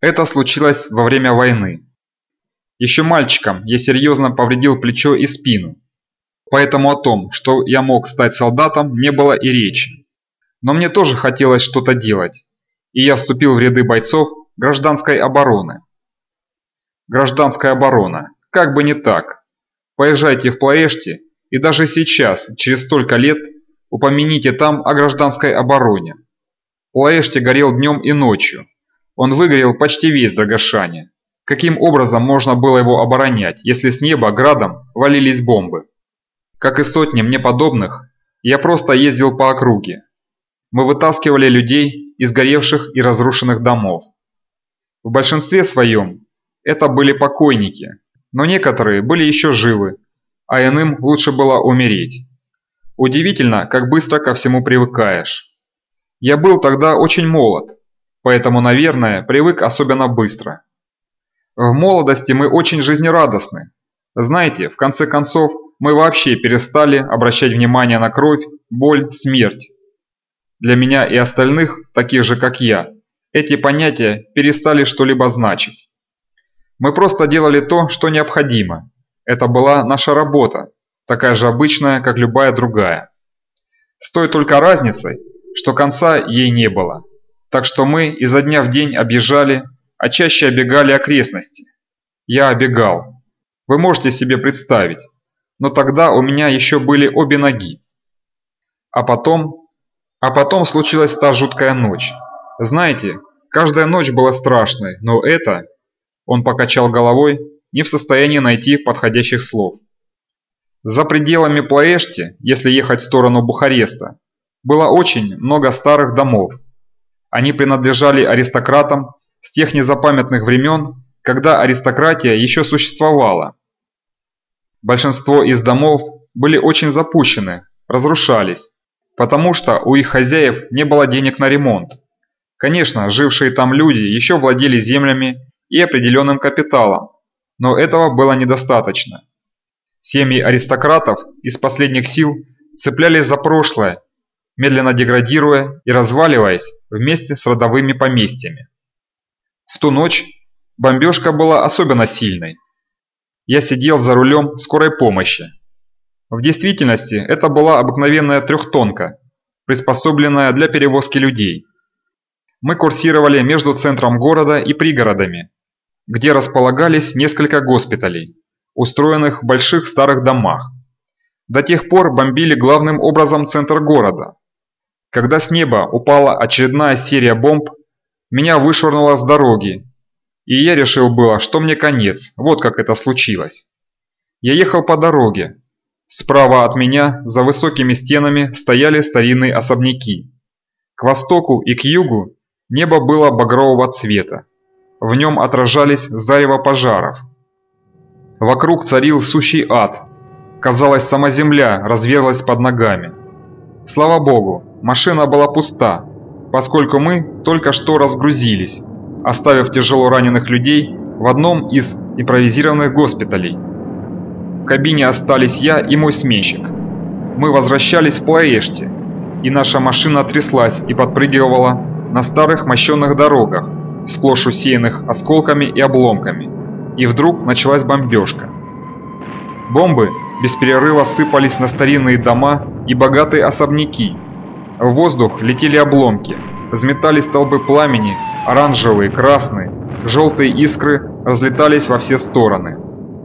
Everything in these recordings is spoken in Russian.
Это случилось во время войны. Еще мальчиком я серьезно повредил плечо и спину. Поэтому о том, что я мог стать солдатом, не было и речи. Но мне тоже хотелось что-то делать, и я вступил в ряды бойцов гражданской обороны. Гражданская оборона. Как бы не так. Поезжайте в Плаэште, и даже сейчас, через столько лет, упомяните там о гражданской обороне. Плаэште горел днем и ночью. Он выгорел почти весь до. Каким образом можно было его оборонять, если с неба градом валились бомбы? Как и сотни мне подобных, я просто ездил по округе. Мы вытаскивали людей из горевших и разрушенных домов. В большинстве своем это были покойники, но некоторые были еще живы, а иным лучше было умереть. Удивительно, как быстро ко всему привыкаешь. Я был тогда очень молод, поэтому, наверное, привык особенно быстро. В молодости мы очень жизнерадостны. Знаете, в конце концов, мы вообще перестали обращать внимание на кровь, боль, смерть. Для меня и остальных, таких же как я, эти понятия перестали что-либо значить. Мы просто делали то, что необходимо. Это была наша работа, такая же обычная, как любая другая. С той только разницей, что конца ей не было. Так что мы изо дня в день объезжали, а чаще обегали окрестности. Я обегал. Вы можете себе представить. Но тогда у меня еще были обе ноги. А потом... А потом случилась та жуткая ночь. Знаете, каждая ночь была страшной, но это... Он покачал головой, не в состоянии найти подходящих слов. За пределами Плаэшти, если ехать в сторону Бухареста, было очень много старых домов. Они принадлежали аристократам с тех незапамятных времен, когда аристократия еще существовала. Большинство из домов были очень запущены, разрушались, потому что у их хозяев не было денег на ремонт. Конечно, жившие там люди еще владели землями и определенным капиталом, но этого было недостаточно. Семьи аристократов из последних сил цеплялись за прошлое, медленно деградируя и разваливаясь вместе с родовыми поместьями. В ту ночь бомбежка была особенно сильной. Я сидел за рулем скорой помощи. В действительности это была обыкновенная трехтонка, приспособленная для перевозки людей. Мы курсировали между центром города и пригородами, где располагались несколько госпиталей, устроенных в больших старых домах. До тех пор бомбили главным образом центр города. Когда с неба упала очередная серия бомб, меня вышвырнуло с дороги, и я решил было, что мне конец, вот как это случилось. Я ехал по дороге. Справа от меня, за высокими стенами, стояли старинные особняки. К востоку и к югу небо было багрового цвета. В нем отражались зарево пожаров. Вокруг царил сущий ад. Казалось, сама земля разверзлась под ногами. Слава богу, машина была пуста, поскольку мы только что разгрузились, оставив тяжело раненых людей в одном из импровизированных госпиталей. В кабине остались я и мой сменщик. Мы возвращались в Плаэште, и наша машина тряслась и подпрыгивала на старых мощенных дорогах, сплошь усеянных осколками и обломками. И вдруг началась бомбежка. Бомбы без перерыва сыпались на старинные дома и богатые особняки. В воздух летели обломки, взметались столбы пламени, оранжевые, красные, желтые искры разлетались во все стороны.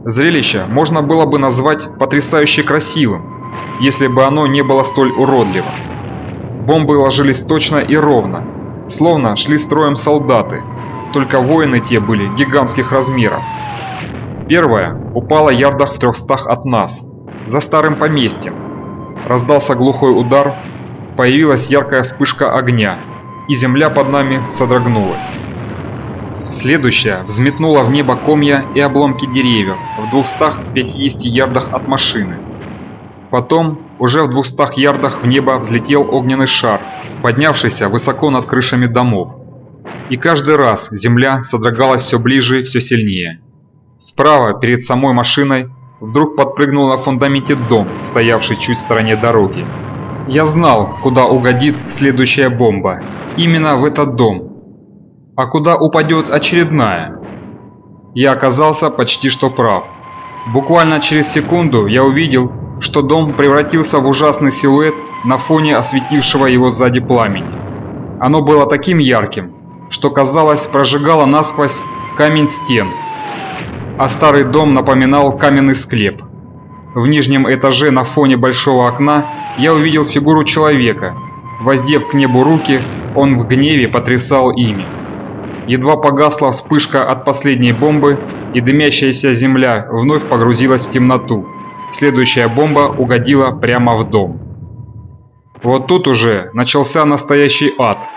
Зрелище можно было бы назвать потрясающе красивым, если бы оно не было столь уродливо. Бомбы ложились точно и ровно, словно шли строем солдаты, только воины те были гигантских размеров. Первая упала ярдах в трехстах от нас, за старым поместьем. Раздался глухой удар, появилась яркая вспышка огня, и земля под нами содрогнулась. Следующая взметнула в небо комья и обломки деревьев в 250 ярдах от машины. Потом, уже в 200 ярдах в небо взлетел огненный шар, поднявшийся высоко над крышами домов. И каждый раз земля содрогалась все ближе и все сильнее. Справа, перед самой машиной, вдруг подпрыгнул на фундаменте дом, стоявший чуть в стороне дороги. Я знал, куда угодит следующая бомба. Именно в этот дом. а куда упадет очередная. Я оказался почти что прав. Буквально через секунду я увидел, что дом превратился в ужасный силуэт на фоне осветившего его сзади пламени. Оно было таким ярким, что казалось прожигало насквозь камень стен, а старый дом напоминал каменный склеп. В нижнем этаже на фоне большого окна я увидел фигуру человека. Воздев к небу руки, он в гневе потрясал ими. Едва погасла вспышка от последней бомбы, и дымящаяся земля вновь погрузилась в темноту. Следующая бомба угодила прямо в дом. Вот тут уже начался настоящий ад.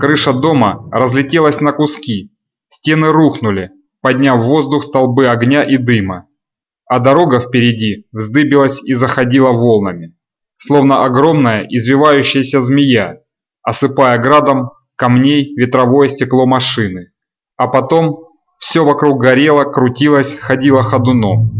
Крыша дома разлетелась на куски, стены рухнули, подняв в воздух столбы огня и дыма. А дорога впереди вздыбилась и заходила волнами, словно огромная извивающаяся змея, осыпая градом камней ветровое стекло машины. А потом все вокруг горело, крутилось, ходило ходуном.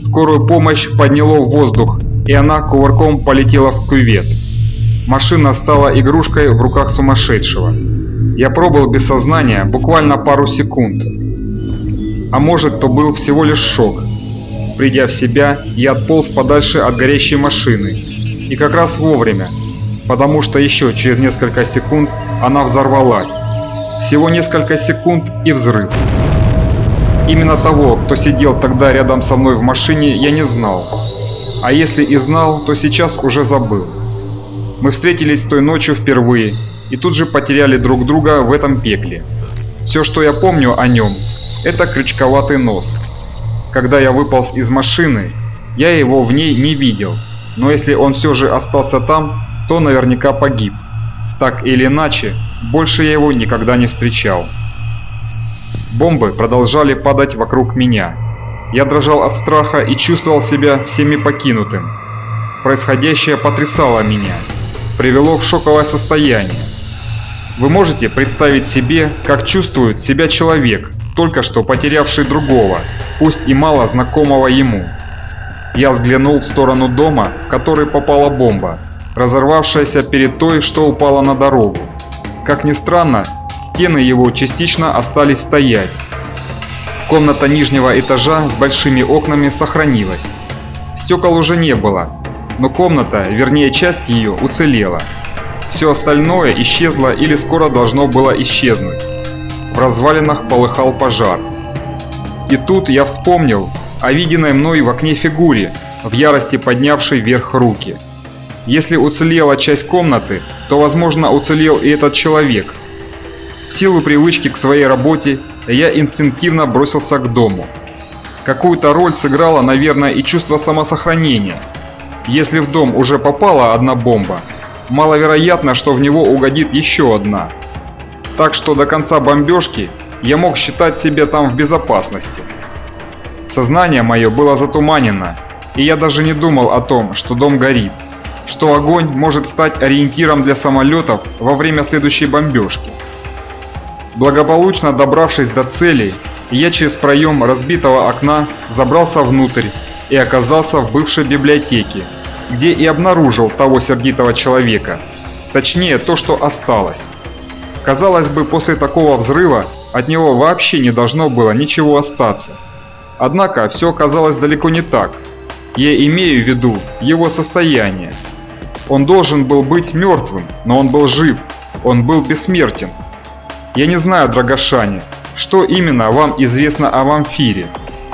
Скорую помощь подняло в воздух, и она кувырком полетела в кювет. Машина стала игрушкой в руках сумасшедшего. Я пробыл без сознания буквально пару секунд. А может, то был всего лишь шок. Придя в себя, я отполз подальше от горящей машины. И как раз вовремя, потому что еще через несколько секунд она взорвалась. Всего несколько секунд и взрыв. Именно того, кто сидел тогда рядом со мной в машине, я не знал. А если и знал, то сейчас уже забыл. Мы встретились той ночью впервые и тут же потеряли друг друга в этом пекле. Все, что я помню о нем, это крючковатый нос. Когда я выполз из машины, я его в ней не видел, но если он все же остался там, то наверняка погиб. Так или иначе, больше я его никогда не встречал. Бомбы продолжали падать вокруг меня. Я дрожал от страха и чувствовал себя всеми покинутым. Происходящее потрясало меня, привело в шоковое состояние. Вы можете представить себе, как чувствует себя человек, только что потерявший другого, пусть и мало знакомого ему. Я взглянул в сторону дома, в который попала бомба, разорвавшаяся перед той, что упала на дорогу. Как ни странно, Стены его частично остались стоять. Комната нижнего этажа с большими окнами сохранилась. Стекол уже не было, но комната, вернее часть ее, уцелела. Все остальное исчезло или скоро должно было исчезнуть. В развалинах полыхал пожар. И тут я вспомнил о виденной мной в окне фигуре, в ярости поднявшей вверх руки. Если уцелела часть комнаты, то, возможно, уцелел и этот человек – в силу привычки к своей работе я инстинктивно бросился к дому. Какую-то роль сыграло, наверное, и чувство самосохранения. Если в дом уже попала одна бомба, маловероятно, что в него угодит еще одна. Так что до конца бомбежки я мог считать себя там в безопасности. Сознание мое было затуманено, и я даже не думал о том, что дом горит, что огонь может стать ориентиром для самолетов во время следующей бомбежки. Благополучно добравшись до цели, я через проем разбитого окна забрался внутрь и оказался в бывшей библиотеке, где и обнаружил того сердитого человека, точнее то, что осталось. Казалось бы, после такого взрыва от него вообще не должно было ничего остаться. Однако все оказалось далеко не так. Я имею в виду его состояние. Он должен был быть мертвым, но он был жив, он был бессмертен. Я не знаю, Драгошане, что именно вам известно о вамфире.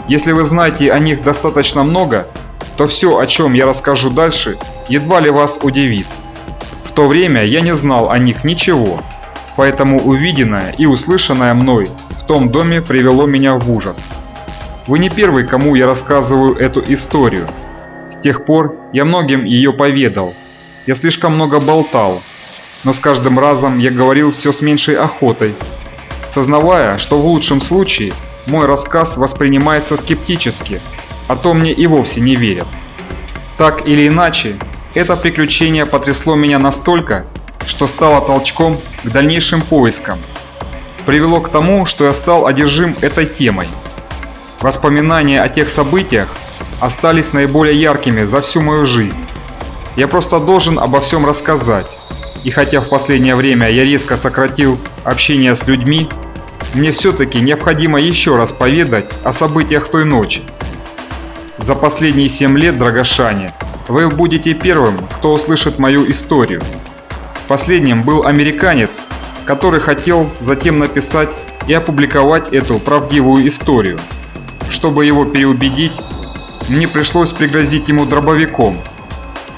Если вы знаете о них достаточно много, то все, о чем я расскажу дальше, едва ли вас удивит. В то время я не знал о них ничего, поэтому увиденное и услышанное мной в том доме привело меня в ужас. Вы не первый, кому я рассказываю эту историю. С тех пор я многим ее поведал. Я слишком много болтал, но с каждым разом я говорил все с меньшей охотой, сознавая, что в лучшем случае мой рассказ воспринимается скептически, а то мне и вовсе не верят. Так или иначе, это приключение потрясло меня настолько, что стало толчком к дальнейшим поискам. Привело к тому, что я стал одержим этой темой. Воспоминания о тех событиях остались наиболее яркими за всю мою жизнь. Я просто должен обо всем рассказать. И хотя в последнее время я резко сократил общение с людьми, мне все-таки необходимо еще раз поведать о событиях той ночи. За последние семь лет, Драгошане, вы будете первым, кто услышит мою историю. Последним был американец, который хотел затем написать и опубликовать эту правдивую историю. Чтобы его переубедить, мне пришлось пригрозить ему дробовиком.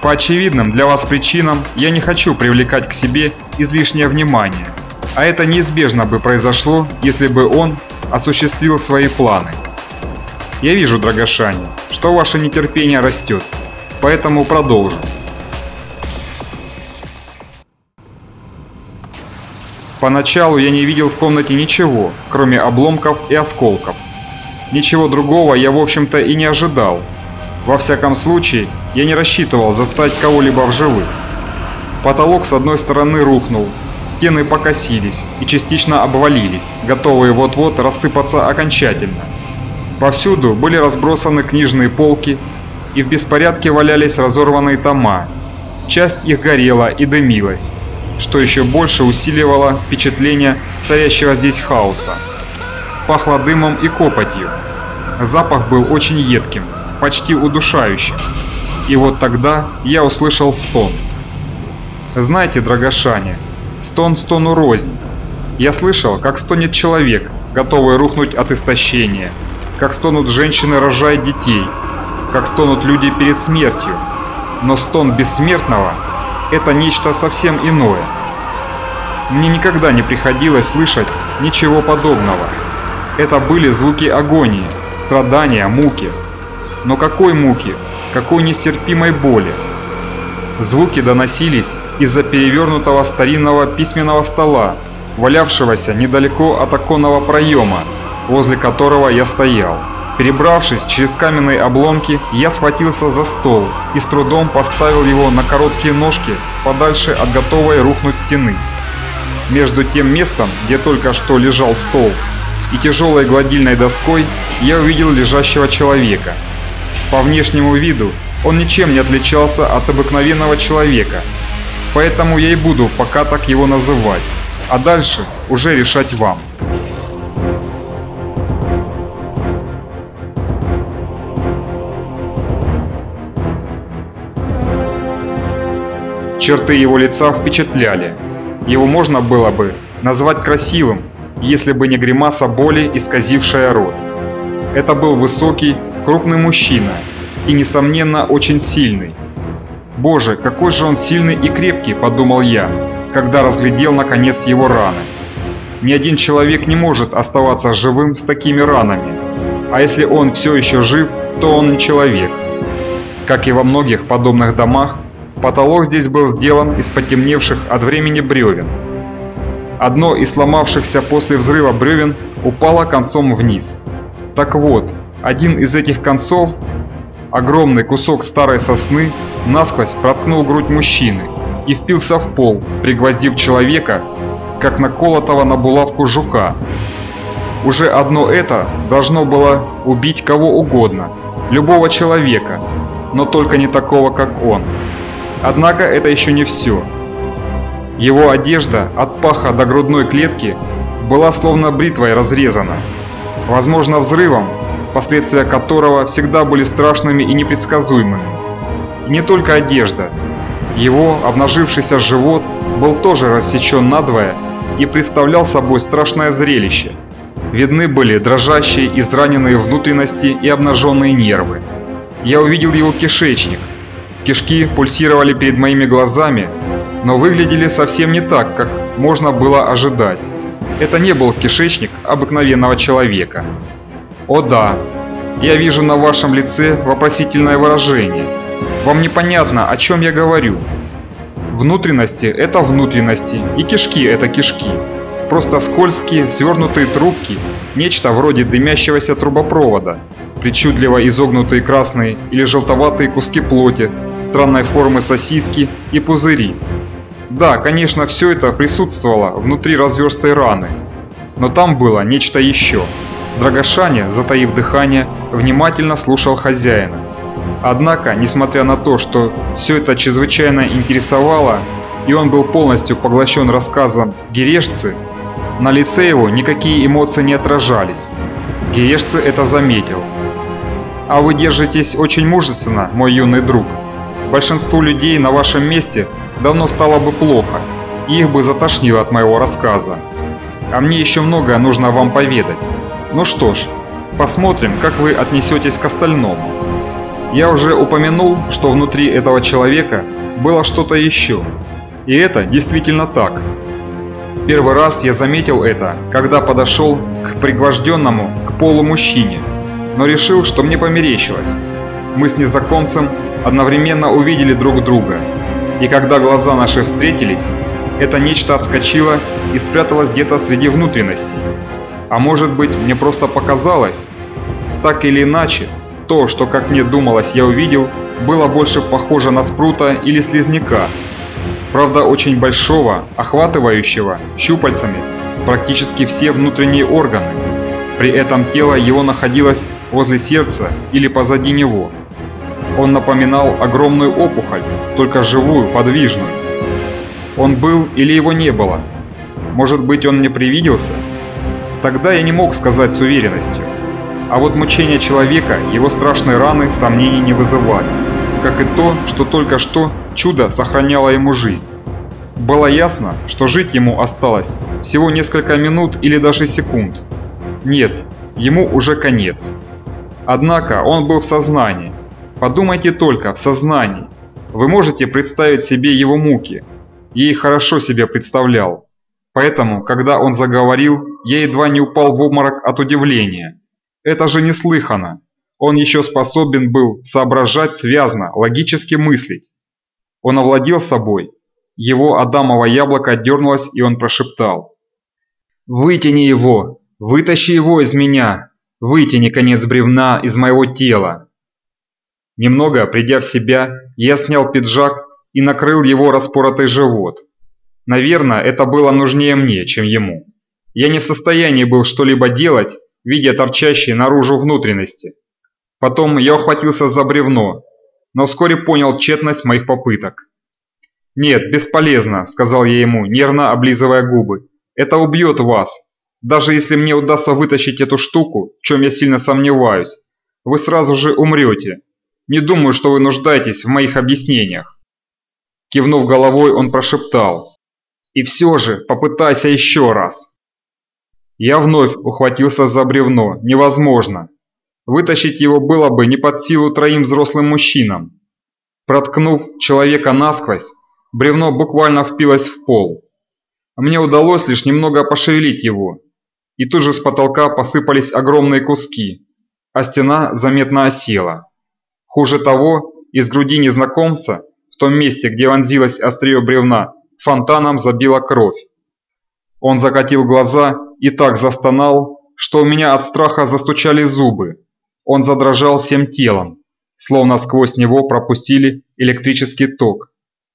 По очевидным для вас причинам я не хочу привлекать к себе излишнее внимание, а это неизбежно бы произошло, если бы он осуществил свои планы. Я вижу, Драгошане, что ваше нетерпение растет, поэтому продолжу. Поначалу я не видел в комнате ничего, кроме обломков и осколков. Ничего другого я в общем-то и не ожидал. Во всяком случае, я не рассчитывал застать кого-либо в живых. Потолок с одной стороны рухнул, стены покосились и частично обвалились, готовые вот-вот рассыпаться окончательно. Повсюду были разбросаны книжные полки, и в беспорядке валялись разорванные тома. Часть их горела и дымилась что еще больше усиливало впечатление царящего здесь хаоса. Пахло дымом и копотью. Запах был очень едким, почти удушающим. И вот тогда я услышал стон. Знаете, Драгошане, стон стону рознь. Я слышал, как стонет человек, готовый рухнуть от истощения, как стонут женщины, рожая детей, как стонут люди перед смертью. Но стон бессмертного это нечто совсем иное. Мне никогда не приходилось слышать ничего подобного. Это были звуки агонии, страдания, муки. Но какой муки, какой нестерпимой боли. Звуки доносились из-за перевернутого старинного письменного стола, валявшегося недалеко от оконного проема, возле которого я стоял. Перебравшись через каменные обломки, я схватился за стол и с трудом поставил его на короткие ножки подальше от готовой рухнуть стены. Между тем местом, где только что лежал стол, и тяжелой гладильной доской я увидел лежащего человека. По внешнему виду он ничем не отличался от обыкновенного человека, поэтому я и буду пока так его называть, а дальше уже решать вам. Черты его лица впечатляли. Его можно было бы назвать красивым, если бы не гримаса боли, исказившая рот. Это был высокий, крупный мужчина и, несомненно, очень сильный. «Боже, какой же он сильный и крепкий», – подумал я, когда разглядел наконец его раны. Ни один человек не может оставаться живым с такими ранами, а если он все еще жив, то он не человек. Как и во многих подобных домах, Потолок здесь был сделан из потемневших от времени бревен. Одно из сломавшихся после взрыва бревен упало концом вниз. Так вот, один из этих концов, огромный кусок старой сосны, насквозь проткнул грудь мужчины и впился в пол, пригвоздив человека, как наколотого на булавку жука. Уже одно это должно было убить кого угодно, любого человека, но только не такого, как он. Однако это еще не все. Его одежда от паха до грудной клетки была словно бритвой разрезана. Возможно взрывом, последствия которого всегда были страшными и непредсказуемыми. И не только одежда. Его обнажившийся живот был тоже рассечен надвое и представлял собой страшное зрелище. Видны были дрожащие израненные внутренности и обнаженные нервы. Я увидел его кишечник, Кишки пульсировали перед моими глазами, но выглядели совсем не так, как можно было ожидать. Это не был кишечник обыкновенного человека. О да, я вижу на вашем лице вопросительное выражение. Вам непонятно, о чем я говорю. Внутренности – это внутренности, и кишки – это кишки. Просто скользкие, свернутые трубки, нечто вроде дымящегося трубопровода, причудливо изогнутые красные или желтоватые куски плоти, странной формы сосиски и пузыри. Да, конечно, все это присутствовало внутри разверстой раны. Но там было нечто еще. Драгошаня, затаив дыхание, внимательно слушал хозяина. Однако, несмотря на то, что все это чрезвычайно интересовало, и он был полностью поглощен рассказом Герешцы, на лице его никакие эмоции не отражались. Герешцы это заметил. «А вы держитесь очень мужественно, мой юный друг. Большинству людей на вашем месте давно стало бы плохо, и их бы затошнило от моего рассказа. А мне еще многое нужно вам поведать. Ну что ж, посмотрим, как вы отнесетесь к остальному. Я уже упомянул, что внутри этого человека было что-то еще. И это действительно так. Первый раз я заметил это, когда подошел к пригвожденному к полу мужчине, но решил, что мне померещилось. Мы с незнакомцем одновременно увидели друг друга, и когда глаза наши встретились, это нечто отскочило и спряталось где-то среди внутренностей. А может быть, мне просто показалось? Так или иначе, то, что, как мне думалось, я увидел, было больше похоже на спрута или слизняка. Правда, очень большого, охватывающего щупальцами практически все внутренние органы. При этом тело его находилось возле сердца или позади него. Он напоминал огромную опухоль, только живую, подвижную. Он был или его не было? Может быть, он мне привиделся? Тогда я не мог сказать с уверенностью. А вот мучения человека, его страшные раны сомнений не вызывали. Как и то, что только что чудо сохраняло ему жизнь. Было ясно, что жить ему осталось всего несколько минут или даже секунд. Нет, ему уже конец. Однако он был в сознании. Подумайте только, в сознании. Вы можете представить себе его муки, ей хорошо себе представлял. Поэтому, когда он заговорил, я едва не упал в обморок от удивления. Это же неслыханно. Он еще способен был соображать связно, логически мыслить. Он овладел собой. Его адамово яблоко дернулось, и он прошептал. «Вытяни его! Вытащи его из меня! Вытяни конец бревна из моего тела!» Немного придя в себя, я снял пиджак и накрыл его распоротый живот. Наверное, это было нужнее мне, чем ему. Я не в состоянии был что-либо делать, видя торчащие наружу внутренности. Потом я ухватился за бревно, но вскоре понял тщетность моих попыток. «Нет, бесполезно», – сказал я ему, нервно облизывая губы. «Это убьет вас. Даже если мне удастся вытащить эту штуку, в чем я сильно сомневаюсь, вы сразу же умрете. Не думаю, что вы нуждаетесь в моих объяснениях». Кивнув головой, он прошептал. «И все же, попытайся еще раз». Я вновь ухватился за бревно. Невозможно. Вытащить его было бы не под силу троим взрослым мужчинам. Проткнув человека насквозь, бревно буквально впилось в пол. Мне удалось лишь немного пошевелить его, и тут же с потолка посыпались огромные куски, а стена заметно осела. Хуже того, из груди незнакомца в том месте, где вонзилось острие бревна, фонтаном забила кровь. Он закатил глаза и так застонал, что у меня от страха застучали зубы. Он задрожал всем телом, словно сквозь него пропустили электрический ток.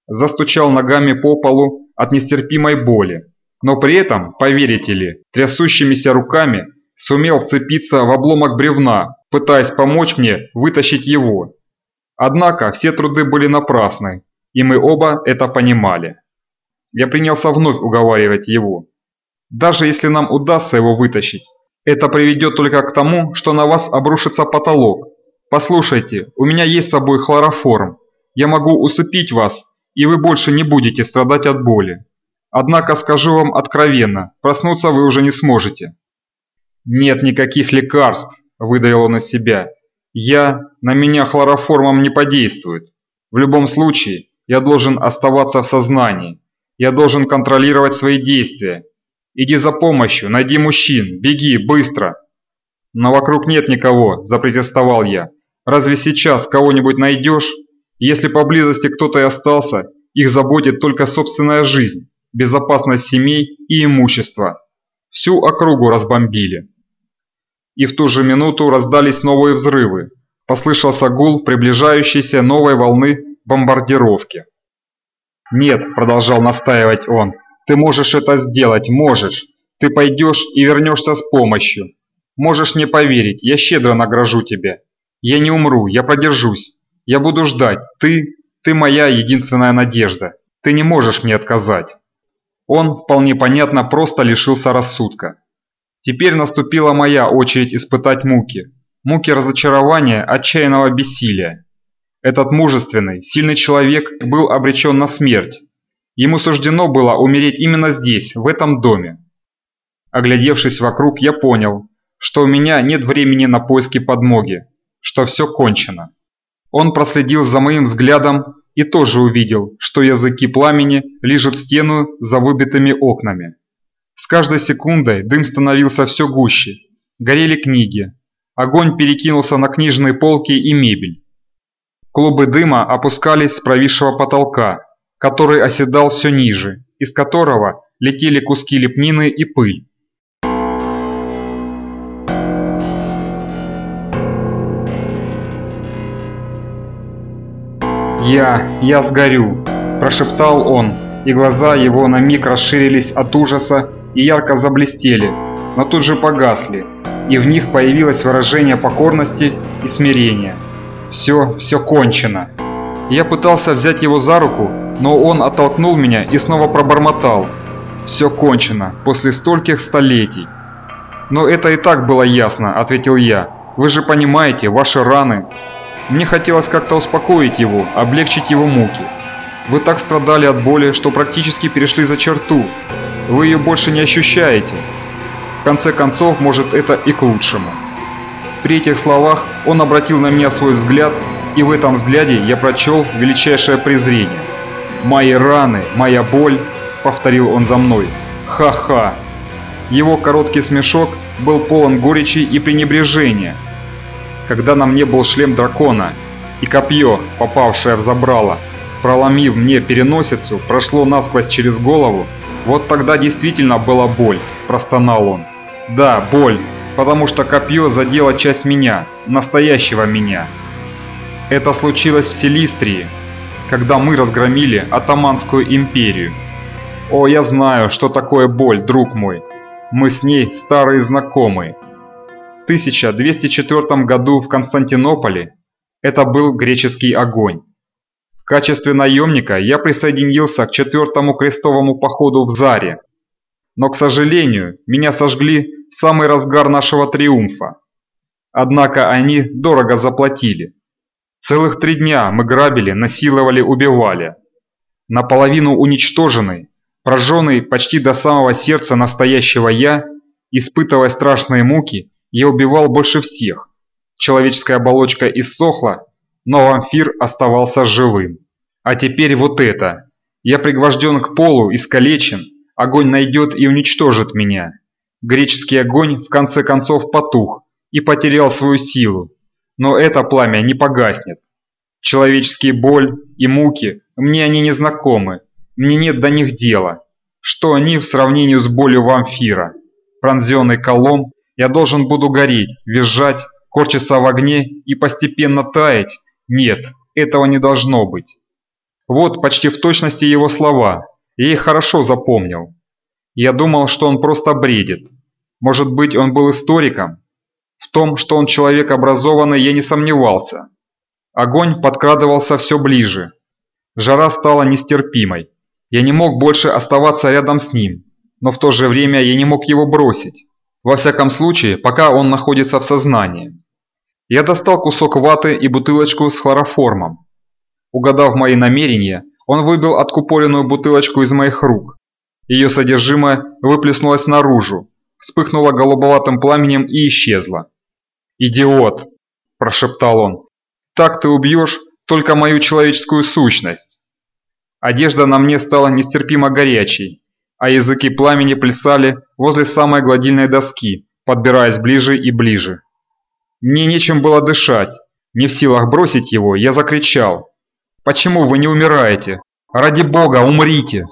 Застучал ногами по полу от нестерпимой боли, но при этом, поверите ли, трясущимися руками сумел вцепиться в обломок бревна, пытаясь помочь мне вытащить его. Однако все труды были напрасны, и мы оба это понимали. Я принялся вновь уговаривать его. Даже если нам удастся его вытащить, это приведет только к тому, что на вас обрушится потолок. Послушайте, у меня есть с собой хлороформ. Я могу усыпить вас, и вы больше не будете страдать от боли. Однако скажу вам откровенно, проснуться вы уже не сможете. Нет никаких лекарств, выдавил он из себя. Я, на меня хлороформом не подействует. В любом случае, я должен оставаться в сознании. Я должен контролировать свои действия. Иди за помощью, найди мужчин, беги, быстро. Но вокруг нет никого, запротестовал я. Разве сейчас кого-нибудь найдешь? Если поблизости кто-то и остался, их заботит только собственная жизнь, безопасность семей и имущества. Всю округу разбомбили и в ту же минуту раздались новые взрывы. Послышался гул приближающейся новой волны бомбардировки. «Нет», – продолжал настаивать он, – «ты можешь это сделать, можешь. Ты пойдешь и вернешься с помощью. Можешь не поверить, я щедро награжу тебя. Я не умру, я продержусь. Я буду ждать. Ты, ты моя единственная надежда. Ты не можешь мне отказать». Он, вполне понятно, просто лишился рассудка. Теперь наступила моя очередь испытать муки. Муки разочарования, отчаянного бессилия. Этот мужественный, сильный человек был обречен на смерть. Ему суждено было умереть именно здесь, в этом доме. Оглядевшись вокруг, я понял, что у меня нет времени на поиски подмоги, что все кончено. Он проследил за моим взглядом и тоже увидел, что языки пламени лижут стену за выбитыми окнами. С каждой секундой дым становился все гуще. Горели книги. Огонь перекинулся на книжные полки и мебель. Клубы дыма опускались с провисшего потолка, который оседал все ниже, из которого летели куски лепнины и пыль. «Я, я сгорю!» – прошептал он, и глаза его на миг расширились от ужаса и ярко заблестели, но тут же погасли, и в них появилось выражение покорности и смирения. «Все, все кончено!» Я пытался взять его за руку, но он оттолкнул меня и снова пробормотал. «Все кончено, после стольких столетий!» «Но это и так было ясно», – ответил я. «Вы же понимаете, ваши раны...» Мне хотелось как-то успокоить его, облегчить его муки. Вы так страдали от боли, что практически перешли за черту. Вы ее больше не ощущаете. В конце концов, может это и к лучшему. При этих словах он обратил на меня свой взгляд, и в этом взгляде я прочел величайшее презрение. «Мои раны, моя боль», — повторил он за мной. «Ха-ха». Его короткий смешок был полон горечи и пренебрежения — когда на мне был шлем дракона, и копье, попавшее в забрало, проломив мне переносицу, прошло насквозь через голову, вот тогда действительно была боль, простонал он. Да, боль, потому что копье задело часть меня, настоящего меня. Это случилось в Селистрии, когда мы разгромили Атаманскую империю. О, я знаю, что такое боль, друг мой. Мы с ней старые знакомые. 1204 году в Константинополе это был греческий огонь. В качестве наемника я присоединился к четвертому крестовому походу в Заре. Но, к сожалению, меня сожгли в самый разгар нашего триумфа. Однако они дорого заплатили. Целых три дня мы грабили, насиловали, убивали. Наполовину уничтоженный, прожженный почти до самого сердца настоящего я, испытывая страшные муки, я убивал больше всех. Человеческая оболочка иссохла, но вампир оставался живым. А теперь вот это. Я пригвожден к полу, искалечен, огонь найдет и уничтожит меня. Греческий огонь в конце концов потух и потерял свою силу. Но это пламя не погаснет. Человеческие боль и муки, мне они не знакомы, мне нет до них дела. Что они в сравнении с болью вампира? Пронзенный колом я должен буду гореть, визжать, корчиться в огне и постепенно таять? Нет, этого не должно быть. Вот почти в точности его слова. Я их хорошо запомнил. Я думал, что он просто бредит. Может быть, он был историком? В том, что он человек образованный, я не сомневался. Огонь подкрадывался все ближе. Жара стала нестерпимой. Я не мог больше оставаться рядом с ним, но в то же время я не мог его бросить. Во всяком случае, пока он находится в сознании. Я достал кусок ваты и бутылочку с хлороформом. Угадав мои намерения, он выбил откупоренную бутылочку из моих рук. Ее содержимое выплеснулось наружу, вспыхнуло голубоватым пламенем и исчезло. «Идиот!» – прошептал он. «Так ты убьешь только мою человеческую сущность!» Одежда на мне стала нестерпимо горячей, а языки пламени плясали возле самой гладильной доски, подбираясь ближе и ближе. Мне нечем было дышать. Не в силах бросить его, я закричал. «Почему вы не умираете? Ради бога, умрите!»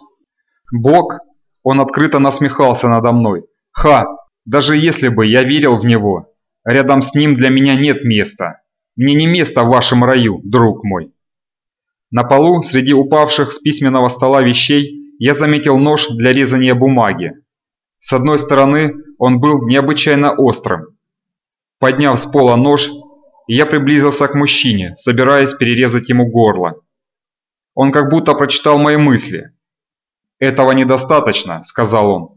Бог? Он открыто насмехался надо мной. «Ха! Даже если бы я верил в него, рядом с ним для меня нет места. Мне не место в вашем раю, друг мой». На полу, среди упавших с письменного стола вещей, я заметил нож для резания бумаги. С одной стороны он был необычайно острым. Подняв с пола нож, я приблизился к мужчине, собираясь перерезать ему горло. Он как будто прочитал мои мысли. «Этого недостаточно», – сказал он.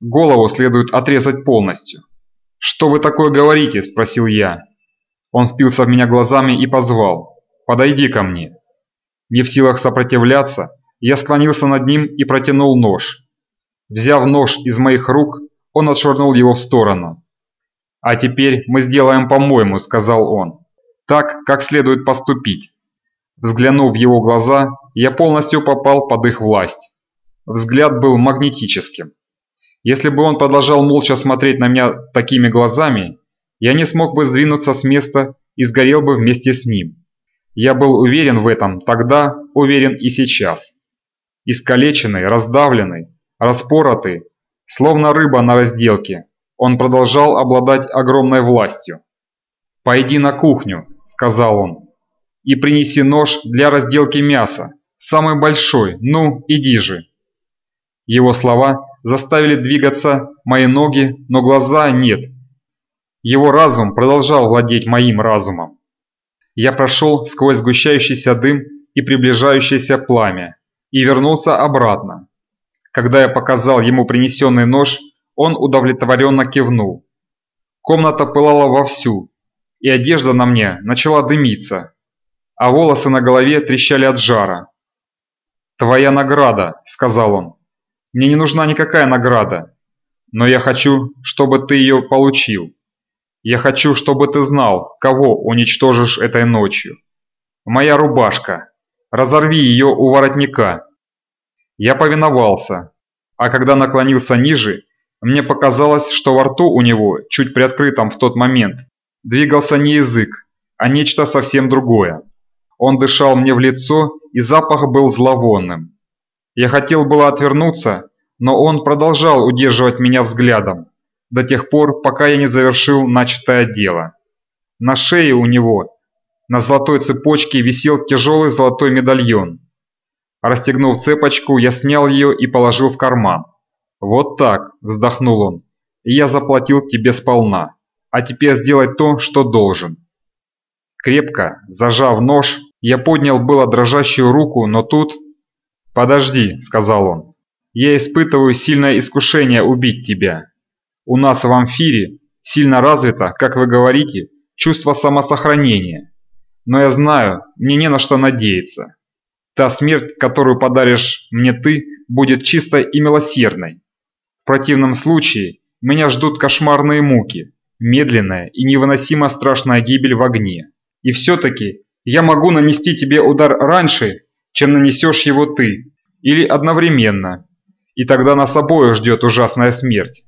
«Голову следует отрезать полностью». «Что вы такое говорите?» – спросил я. Он впился в меня глазами и позвал. «Подойди ко мне». Не в силах сопротивляться, я склонился над ним и протянул нож. Взяв нож из моих рук, он отшвырнул его в сторону. «А теперь мы сделаем по-моему», – сказал он. «Так, как следует поступить». Взглянув в его глаза, я полностью попал под их власть. Взгляд был магнетическим. Если бы он продолжал молча смотреть на меня такими глазами, я не смог бы сдвинуться с места и сгорел бы вместе с ним. Я был уверен в этом тогда, уверен и сейчас. Искалеченный, раздавленный, распоротый, словно рыба на разделке, он продолжал обладать огромной властью. «Пойди на кухню», – сказал он, – «и принеси нож для разделки мяса, самый большой, ну, иди же». Его слова заставили двигаться мои ноги, но глаза нет. Его разум продолжал владеть моим разумом. Я прошел сквозь сгущающийся дым и приближающееся пламя и вернулся обратно. Когда я показал ему принесенный нож, он удовлетворенно кивнул. Комната пылала вовсю, и одежда на мне начала дымиться, а волосы на голове трещали от жара. «Твоя награда», — сказал он. «Мне не нужна никакая награда, но я хочу, чтобы ты ее получил. Я хочу, чтобы ты знал, кого уничтожишь этой ночью. Моя рубашка. Разорви ее у воротника. Я повиновался, а когда наклонился ниже, мне показалось, что во рту у него, чуть приоткрытом в тот момент, двигался не язык, а нечто совсем другое. Он дышал мне в лицо, и запах был зловонным. Я хотел было отвернуться, но он продолжал удерживать меня взглядом, до тех пор, пока я не завершил начатое дело. На шее у него, на золотой цепочке, висел тяжелый золотой медальон, Расстегнув цепочку, я снял ее и положил в карман. «Вот так», – вздохнул он, – «и я заплатил тебе сполна. А теперь сделай то, что должен». Крепко, зажав нож, я поднял было дрожащую руку, но тут... «Подожди», – сказал он, – «я испытываю сильное искушение убить тебя. У нас в амфире сильно развито, как вы говорите, чувство самосохранения. Но я знаю, мне не на что надеяться. Та смерть, которую подаришь мне ты, будет чистой и милосердной. В противном случае меня ждут кошмарные муки, медленная и невыносимо страшная гибель в огне. И все-таки я могу нанести тебе удар раньше, чем нанесешь его ты, или одновременно, и тогда нас обоих ждет ужасная смерть.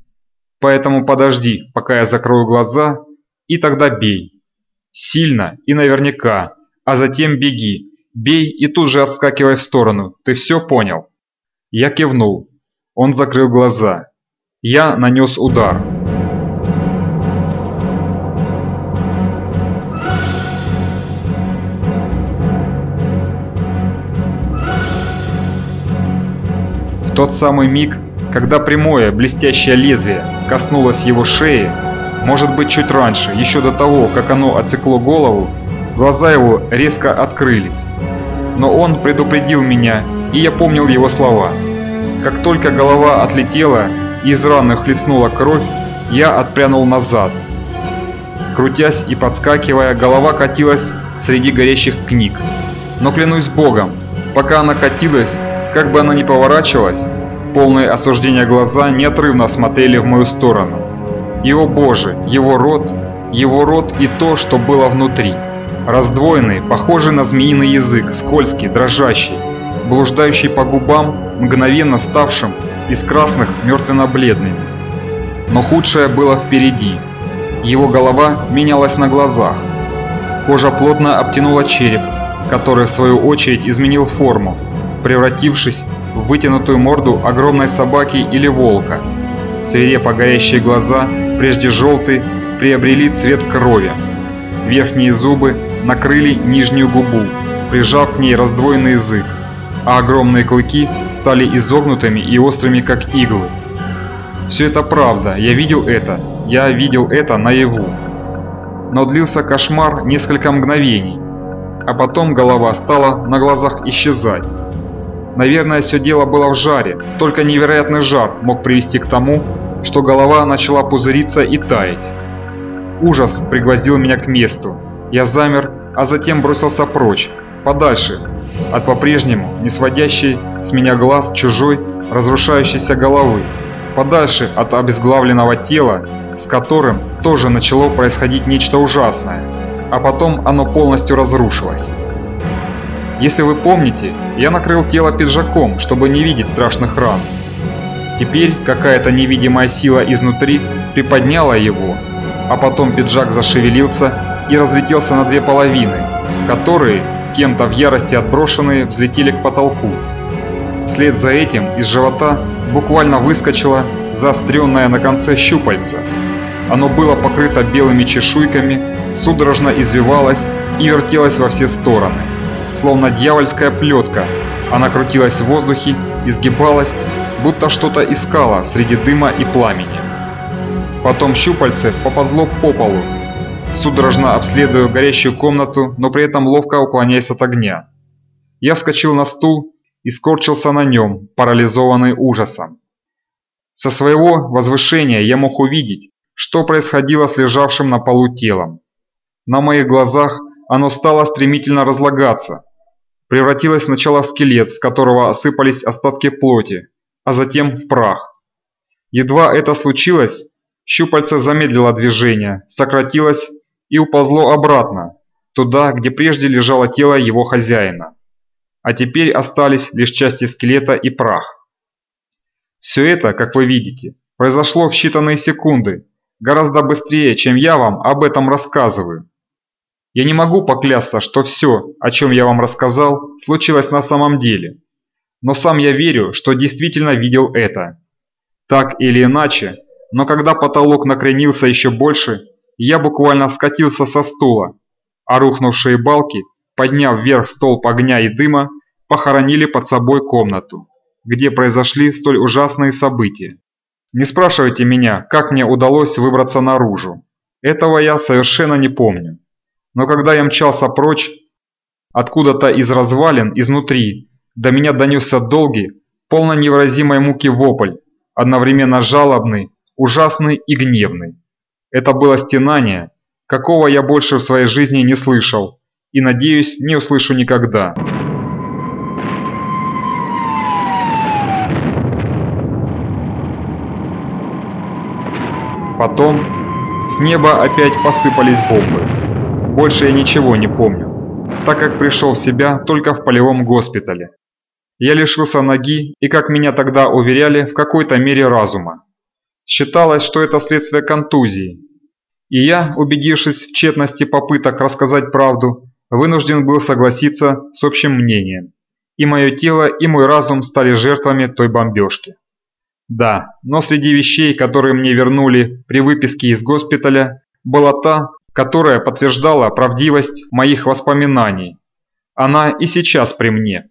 Поэтому подожди, пока я закрою глаза, и тогда бей. Сильно и наверняка, а затем беги, Бей и тут же отскакивай в сторону. Ты все понял?» Я кивнул. Он закрыл глаза. Я нанес удар. Тот самый миг, когда прямое блестящее лезвие коснулось его шеи, может быть чуть раньше, еще до того, как оно отсекло голову, Глаза его резко открылись. Но он предупредил меня, и я помнил его слова. Как только голова отлетела и из раны хлестнула кровь, я отпрянул назад. Крутясь и подскакивая, голова катилась среди горящих книг. Но клянусь богом, пока она катилась, как бы она ни поворачивалась, полные осуждения глаза неотрывно смотрели в мою сторону. И о боже, его рот, его рот и то, что было внутри. Раздвоенный, похожий на змеиный язык, скользкий, дрожащий, блуждающий по губам, мгновенно ставшим из красных мертвенно-бледными. Но худшее было впереди. Его голова менялась на глазах. Кожа плотно обтянула череп, который в свою очередь изменил форму, превратившись в вытянутую морду огромной собаки или волка. Свирепо горящие глаза, прежде желтые, приобрели цвет крови. Верхние зубы накрыли нижнюю губу, прижав к ней раздвоенный язык, а огромные клыки стали изогнутыми и острыми, как иглы. Все это правда, я видел это, я видел это наяву. но длился кошмар несколько мгновений, а потом голова стала на глазах исчезать. Наверное, все дело было в жаре, только невероятный жар мог привести к тому, что голова начала пузыриться и таять. Ужас пригвоздил меня к месту. Я замер, а затем бросился прочь, подальше, от по-прежнему не сводящей с меня глаз чужой разрушающейся головы, подальше от обезглавленного тела, с которым тоже начало происходить нечто ужасное, а потом оно полностью разрушилось. Если вы помните, я накрыл тело пиджаком, чтобы не видеть страшных ран. Теперь какая-то невидимая сила изнутри приподняла его, а потом пиджак зашевелился и разлетелся на две половины, которые, кем-то в ярости отброшенные, взлетели к потолку. Вслед за этим из живота буквально выскочило заостренное на конце щупальце. Оно было покрыто белыми чешуйками, судорожно извивалось и вертелось во все стороны. Словно дьявольская плетка, она крутилась в воздухе, изгибалась, будто что-то искала среди дыма и пламени. Потом щупальце поползло по полу, судорожно обследуя горящую комнату, но при этом ловко уклоняясь от огня. Я вскочил на стул и скорчился на нем, парализованный ужасом. Со своего возвышения я мог увидеть, что происходило с лежавшим на полу телом. На моих глазах оно стало стремительно разлагаться, превратилось сначала в скелет, с которого осыпались остатки плоти, а затем в прах. Едва это случилось, щупальце замедлило движение, сократилось и уползло обратно, туда, где прежде лежало тело его хозяина. А теперь остались лишь части скелета и прах. Все это, как вы видите, произошло в считанные секунды, гораздо быстрее, чем я вам об этом рассказываю. Я не могу поклясться, что все, о чем я вам рассказал, случилось на самом деле. Но сам я верю, что действительно видел это. Так или иначе, но когда потолок накренился еще больше, я буквально скатился со стула, а рухнувшие балки, подняв вверх столб огня и дыма, похоронили под собой комнату, где произошли столь ужасные события. Не спрашивайте меня, как мне удалось выбраться наружу. Этого я совершенно не помню. Но когда я мчался прочь, откуда-то из развалин, изнутри, до меня донесся долгий, полно невыразимой муки вопль, одновременно жалобный, ужасный и гневный. Это было стенание, какого я больше в своей жизни не слышал и, надеюсь, не услышу никогда. Потом с неба опять посыпались бомбы. Больше я ничего не помню, так как пришел в себя только в полевом госпитале. Я лишился ноги и, как меня тогда уверяли, в какой-то мере разума. Считалось, что это следствие контузии. И я, убедившись в тщетности попыток рассказать правду, вынужден был согласиться с общим мнением. И мое тело, и мой разум стали жертвами той бомбежки. Да, но среди вещей, которые мне вернули при выписке из госпиталя, была та, которая подтверждала правдивость моих воспоминаний. Она и сейчас при мне.